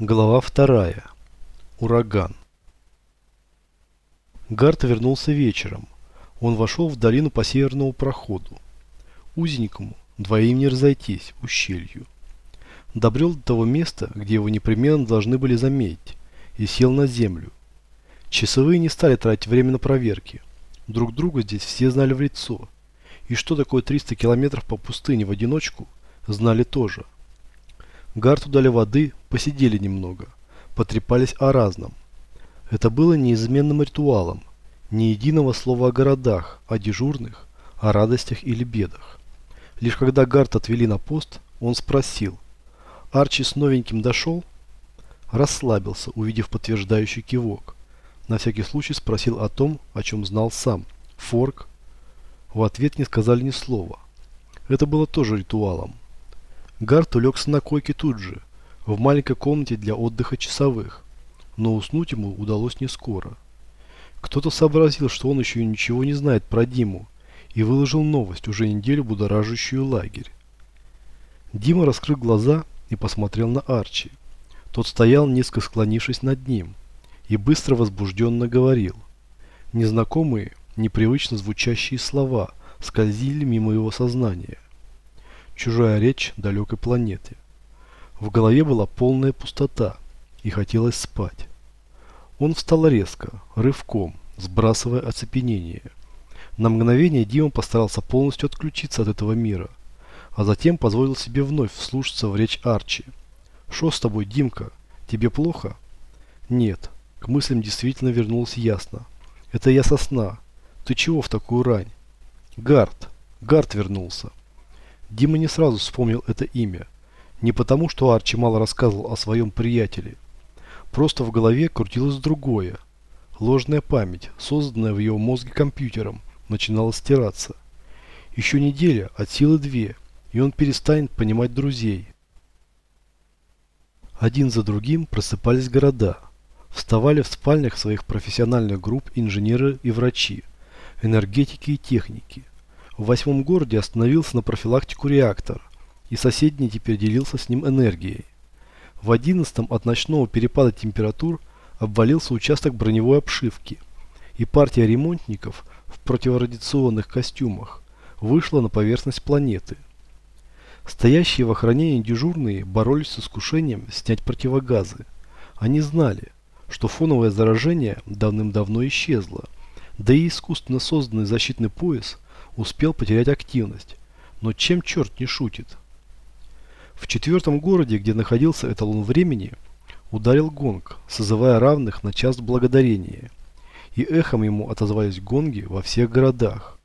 Глава вторая. Ураган. Гарт вернулся вечером. Он вошел в долину по северному проходу. Узенькому, двоим не разойтись, ущелью. Добрел до того места, где его непременно должны были заметить, и сел на землю. Часовые не стали тратить время на проверки. Друг друга здесь все знали в лицо. И что такое 300 километров по пустыне в одиночку, знали тоже. Гарту дали воды, посидели немного, потрепались о разном. Это было неизменным ритуалом, ни единого слова о городах, о дежурных, о радостях или бедах. Лишь когда Гарт отвели на пост, он спросил, Арчи с новеньким дошел? Расслабился, увидев подтверждающий кивок. На всякий случай спросил о том, о чем знал сам. Форк? В ответ не сказали ни слова. Это было тоже ритуалом. Гарт улегся на койке тут же, в маленькой комнате для отдыха часовых, но уснуть ему удалось не скоро. Кто-то сообразил, что он еще ничего не знает про Диму, и выложил новость, уже неделю будоражащую лагерь. Дима раскрыл глаза и посмотрел на Арчи. Тот стоял, низко склонившись над ним, и быстро возбужденно говорил. Незнакомые, непривычно звучащие слова скользили мимо его сознания чужая речь далекой планеты. В голове была полная пустота, и хотелось спать. Он встал резко, рывком, сбрасывая оцепенение. На мгновение Дима постарался полностью отключиться от этого мира, а затем позволил себе вновь вслушаться в речь Арчи. «Шо с тобой, Димка? Тебе плохо?» «Нет». К мыслям действительно вернулось ясно. «Это я сосна. Ты чего в такую рань?» «Гард. Гард вернулся». Дима не сразу вспомнил это имя. Не потому, что Арчи мало рассказывал о своем приятеле. Просто в голове крутилось другое. Ложная память, созданная в его мозге компьютером, начинала стираться. Еще неделя, от силы две, и он перестанет понимать друзей. Один за другим просыпались города. Вставали в спальнях своих профессиональных групп инженеры и врачи, энергетики и техники – в восьмом городе остановился на профилактику реактор, и соседний теперь делился с ним энергией. В одиннадцатом от ночного перепада температур обвалился участок броневой обшивки, и партия ремонтников в противорадиационных костюмах вышла на поверхность планеты. Стоящие в охранении дежурные боролись с искушением снять противогазы. Они знали, что фоновое заражение давным-давно исчезло, да и искусственно созданный защитный пояс – успел потерять активность. Но чем черт не шутит? В четвертом городе, где находился эталон времени, ударил гонг, созывая равных на час благодарения. И эхом ему отозвались гонги во всех городах.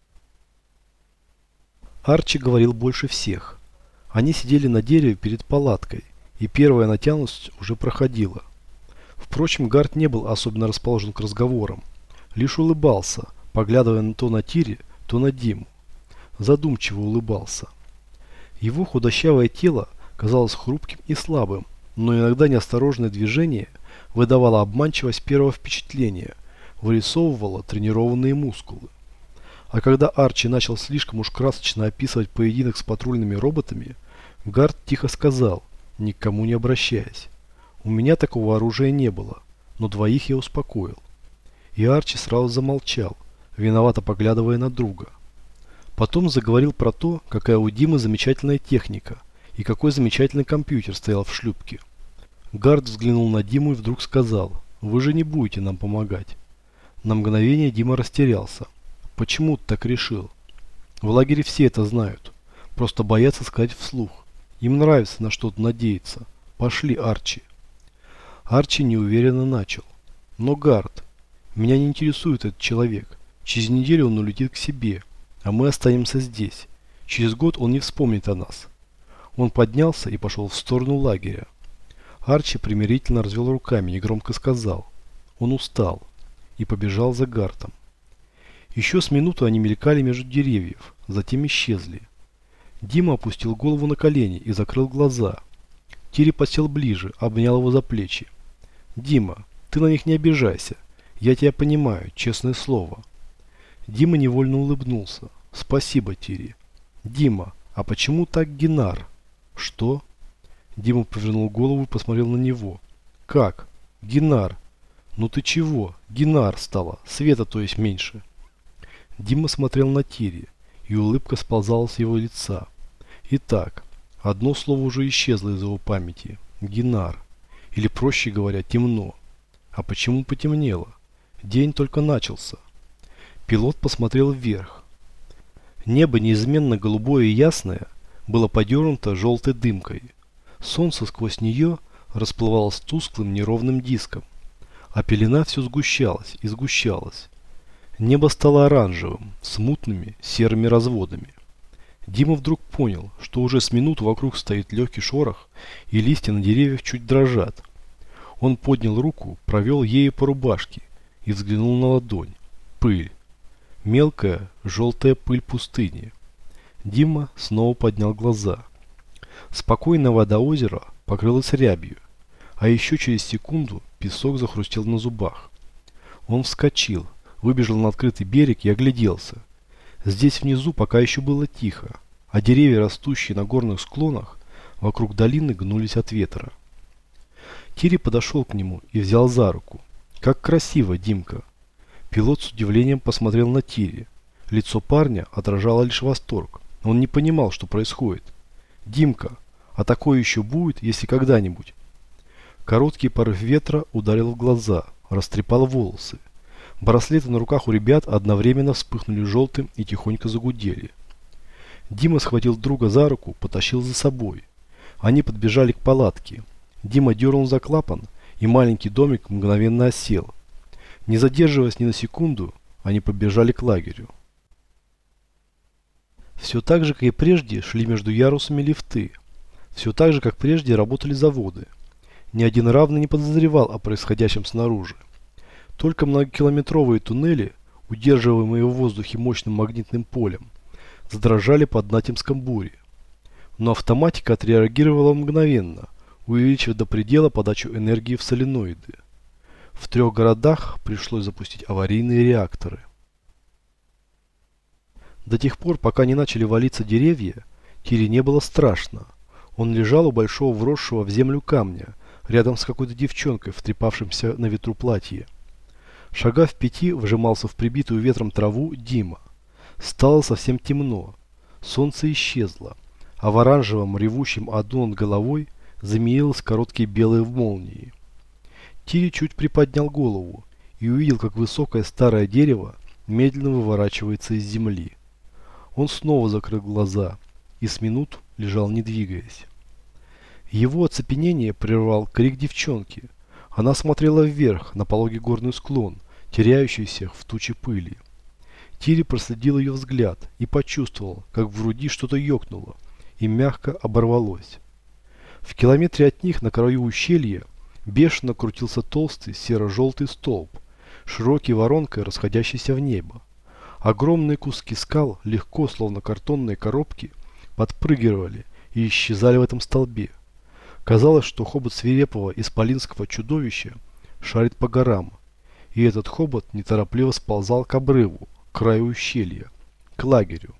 Арчи говорил больше всех. Они сидели на дереве перед палаткой, и первая натянутость уже проходила. Впрочем, Гард не был особенно расположен к разговорам, лишь улыбался, поглядывая то на Тири, то на Диму. Задумчиво улыбался. Его худощавое тело казалось хрупким и слабым, но иногда неосторожное движение выдавало обманчивость первого впечатления, вырисовывало тренированные мускулы. А когда Арчи начал слишком уж красочно описывать поединок с патрульными роботами, Гард тихо сказал, никому не обращаясь. У меня такого оружия не было, но двоих я успокоил. И Арчи сразу замолчал, виновато поглядывая на друга. Потом заговорил про то, какая у Димы замечательная техника и какой замечательный компьютер стоял в шлюпке. Гард взглянул на Диму и вдруг сказал, «Вы же не будете нам помогать». На мгновение Дима растерялся. «Почему ты так решил?» «В лагере все это знают. Просто боятся сказать вслух. Им нравится на что-то надеяться. Пошли, Арчи». Арчи неуверенно начал. «Но, Гард, меня не интересует этот человек. Через неделю он улетит к себе, а мы останемся здесь. Через год он не вспомнит о нас. Он поднялся и пошел в сторону лагеря. Арчи примирительно развел руками и громко сказал. Он устал и побежал за Гартом. Еще с минуту они мелькали между деревьев, затем исчезли. Дима опустил голову на колени и закрыл глаза. Тири подсел ближе, обнял его за плечи. «Дима, ты на них не обижайся. Я тебя понимаю, честное слово. Дима невольно улыбнулся. «Спасибо, Тири». «Дима, а почему так Генар?» «Что?» Дима повернул голову и посмотрел на него. Как? Гинар. Ну ты чего? Гинар стало. Света то есть меньше. Дима смотрел на Тири, и улыбка сползала с его лица. Итак, одно слово уже исчезло из его памяти. Гинар. Или проще говоря, темно. А почему потемнело? День только начался. Пилот посмотрел вверх. Небо неизменно голубое и ясное было подернуто желтой дымкой. Солнце сквозь нее расплывалось тусклым неровным диском, а пелена все сгущалась и сгущалась. Небо стало оранжевым, с мутными серыми разводами. Дима вдруг понял, что уже с минут вокруг стоит легкий шорох, и листья на деревьях чуть дрожат. Он поднял руку, провел ею по рубашке и взглянул на ладонь. Пыль. Мелкая, желтая пыль пустыни. Дима снова поднял глаза. Спокойная вода озера покрылась рябью, а еще через секунду песок захрустел на зубах. Он вскочил, выбежал на открытый берег и огляделся. Здесь внизу пока еще было тихо, а деревья, растущие на горных склонах, вокруг долины гнулись от ветра. Кири подошел к нему и взял за руку. «Как красиво, Димка!» Пилот с удивлением посмотрел на Тири. Лицо парня отражало лишь восторг. Он не понимал, что происходит. «Димка, а такое еще будет, если когда-нибудь?» Короткий порыв ветра ударил в глаза, растрепал волосы. Браслеты на руках у ребят одновременно вспыхнули желтым и тихонько загудели. Дима схватил друга за руку, потащил за собой. Они подбежали к палатке. Дима дернул за клапан, и маленький домик мгновенно осел. Не задерживаясь ни на секунду, они побежали к лагерю. Все так же, как и прежде, шли между ярусами лифты. Все так же, как прежде, работали заводы. Ни один равный не подозревал о происходящем снаружи. Только многокилометровые туннели, удерживаемые в воздухе мощным магнитным полем, задрожали под натиском бури. Но автоматика отреагировала мгновенно, увеличив до предела подачу энергии в соленоиды. В трех городах пришлось запустить аварийные реакторы. До тех пор, пока не начали валиться деревья, Кире не было страшно. Он лежал у большого вросшего в землю камня, рядом с какой-то девчонкой в трепавшемся на ветру платье. Шага в пяти вжимался в прибитую ветром траву Дима. Стало совсем темно. Солнце исчезло, а в оранжевом ревущем аду над головой замеились короткие белые молнии. Тири чуть приподнял голову и увидел, как высокое старое дерево медленно выворачивается из земли. Он снова закрыл глаза и с минут лежал не двигаясь. Его оцепенение прервал крик девчонки – она смотрела вверх, на пологий горный склон, теряющийся в туче пыли. Тири проследил ее взгляд и почувствовал, как в груди что-то ёкнуло и мягко оборвалось. В километре от них на краю ущелья бешено крутился толстый серо-желтый столб, широкий воронкой расходящийся в небо. Огромные куски скал, легко, словно картонные коробки, подпрыгивали и исчезали в этом столбе. Казалось, что хобот свирепого исполинского чудовища шарит по горам, и этот хобот неторопливо сползал к обрыву, к краю ущелья, к лагерю.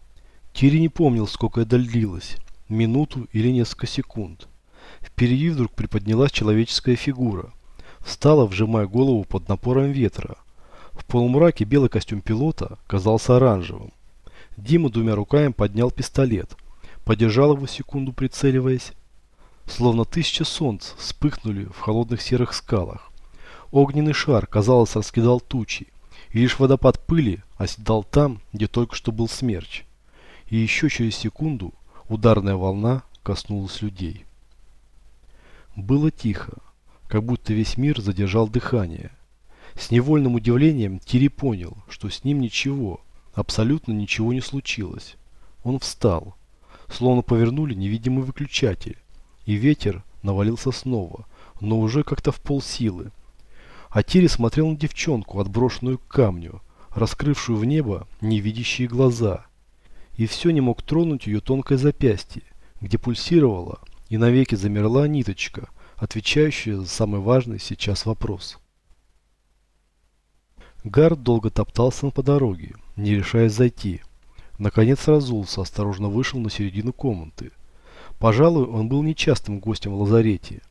Тири не помнил, сколько это длилось, минуту или несколько секунд. Впереди вдруг приподнялась человеческая фигура. Встала, вжимая голову под напором ветра. В полумраке белый костюм пилота казался оранжевым. Дима двумя руками поднял пистолет, подержал его секунду прицеливаясь словно тысяча солнц вспыхнули в холодных серых скалах. Огненный шар, казалось, раскидал тучи, и лишь водопад пыли оседал там, где только что был смерч. И еще через секунду ударная волна коснулась людей. Было тихо, как будто весь мир задержал дыхание. С невольным удивлением Тири понял, что с ним ничего, абсолютно ничего не случилось. Он встал, словно повернули невидимый выключатель, и ветер навалился снова, но уже как-то в полсилы. А Тири смотрел на девчонку, отброшенную к камню, раскрывшую в небо невидящие глаза. И все не мог тронуть ее тонкое запястье, где пульсировала и навеки замерла ниточка, отвечающая за самый важный сейчас вопрос. Гард долго топтался по дороге, не решаясь зайти. Наконец разулся, осторожно вышел на середину комнаты. Пожалуй, он был нечастым гостем в лазарете.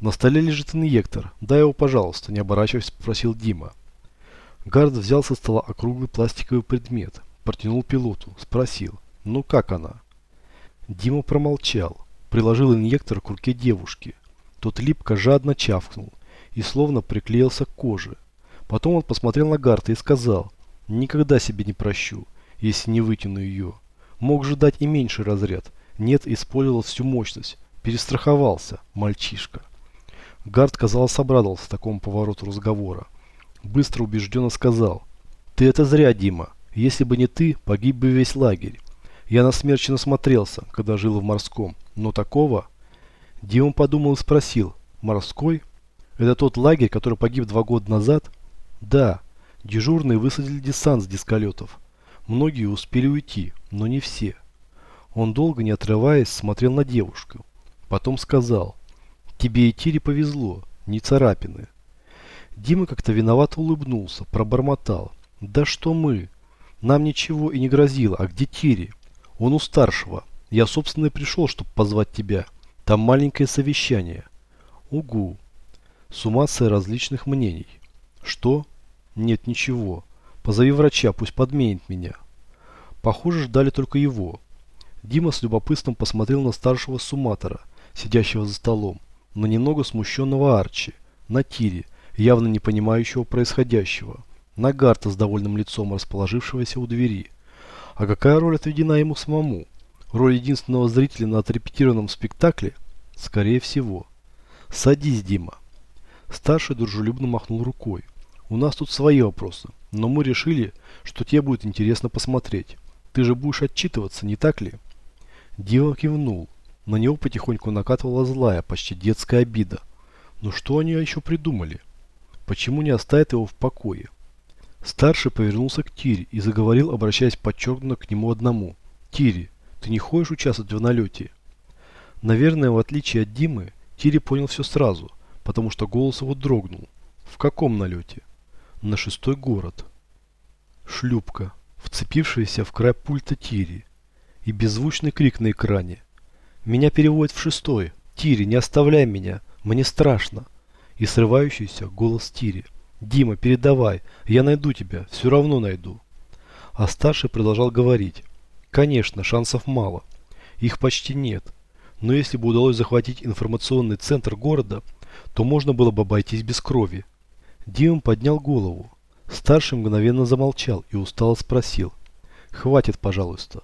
На столе лежит инъектор. Дай его, пожалуйста, не оборачиваясь, спросил Дима. Гард взял со стола округлый пластиковый предмет, протянул пилоту, спросил, ну как она? Дима промолчал, приложил инъектор к руке девушки. Тот липко жадно чавкнул и словно приклеился к коже. Потом он посмотрел на Гарта и сказал, никогда себе не прощу, если не вытяну ее. Мог же дать и меньший разряд. Нет, использовал всю мощность. Перестраховался, мальчишка. Гард, казалось, обрадовался такому повороту разговора. Быстро убежденно сказал. «Ты это зря, Дима. Если бы не ты, погиб бы весь лагерь. Я на смерчи насмотрелся, когда жил в морском. Но такого...» Дима подумал и спросил. «Морской? Это тот лагерь, который погиб два года назад?» «Да. Дежурные высадили десант с дисколетов. Многие успели уйти, но не все». Он долго, не отрываясь, смотрел на девушку. Потом сказал. Тебе и Тире повезло, не царапины. Дима как-то виновато улыбнулся, пробормотал. Да что мы? Нам ничего и не грозило, а где Тири? Он у старшего. Я, собственно, и пришел, чтобы позвать тебя. Там маленькое совещание. Угу. Суммация различных мнений. Что? Нет, ничего. Позови врача, пусть подменит меня. Похоже, ждали только его. Дима с любопытством посмотрел на старшего сумматора, сидящего за столом на немного смущенного Арчи, на Тири, явно не понимающего происходящего, на Гарта с довольным лицом, расположившегося у двери. А какая роль отведена ему самому? Роль единственного зрителя на отрепетированном спектакле? Скорее всего. Садись, Дима. Старший дружелюбно махнул рукой. У нас тут свои вопросы, но мы решили, что тебе будет интересно посмотреть. Ты же будешь отчитываться, не так ли? Дима кивнул. На него потихоньку накатывала злая, почти детская обида. Ну что они еще придумали? Почему не оставят его в покое? Старший повернулся к Тире и заговорил, обращаясь подчеркнуто к нему одному. «Тири, ты не хочешь участвовать в налете?» Наверное, в отличие от Димы, Тири понял все сразу, потому что голос его дрогнул. «В каком налете?» «На шестой город». Шлюпка, вцепившаяся в край пульта Тири, и беззвучный крик на экране. Меня переводят в шестой. Тири, не оставляй меня. Мне страшно. И срывающийся голос Тири. Дима, передавай. Я найду тебя. Все равно найду. А старший продолжал говорить. Конечно, шансов мало. Их почти нет. Но если бы удалось захватить информационный центр города, то можно было бы обойтись без крови. Дима поднял голову. Старший мгновенно замолчал и устало спросил. «Хватит, пожалуйста.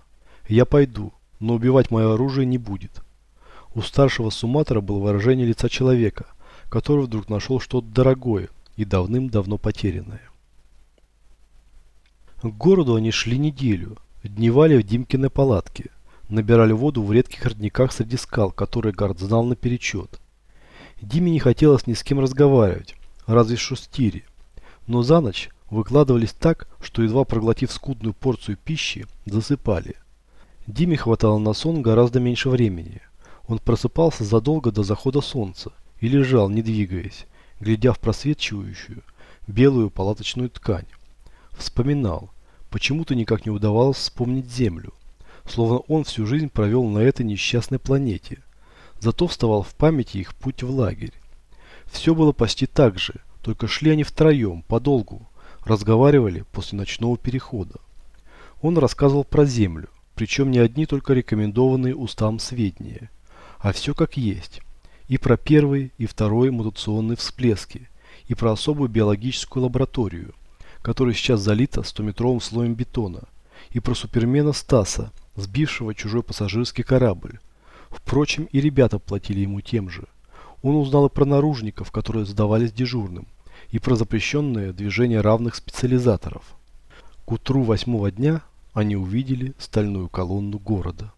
Я пойду но убивать мое оружие не будет. У старшего суматора было выражение лица человека, который вдруг нашел что-то дорогое и давным-давно потерянное. К городу они шли неделю, дневали в Димкиной палатке, набирали воду в редких родниках среди скал, которые Гард знал наперечет. Диме не хотелось ни с кем разговаривать, разве что с Тири, но за ночь выкладывались так, что едва проглотив скудную порцию пищи, засыпали – Диме хватало на сон гораздо меньше времени. Он просыпался задолго до захода солнца и лежал, не двигаясь, глядя в просвечивающую белую палаточную ткань. Вспоминал, почему-то никак не удавалось вспомнить Землю, словно он всю жизнь провел на этой несчастной планете. Зато вставал в памяти их путь в лагерь. Все было почти так же, только шли они втроем, подолгу, разговаривали после ночного перехода. Он рассказывал про Землю, причем не одни только рекомендованные устам сведения, а все как есть. И про первый и второй мутационные всплески, и про особую биологическую лабораторию, которая сейчас залита 100-метровым слоем бетона, и про супермена Стаса, сбившего чужой пассажирский корабль. Впрочем, и ребята платили ему тем же. Он узнал и про наружников, которые сдавались дежурным, и про запрещенное движение равных специализаторов. К утру восьмого дня они увидели стальную колонну города.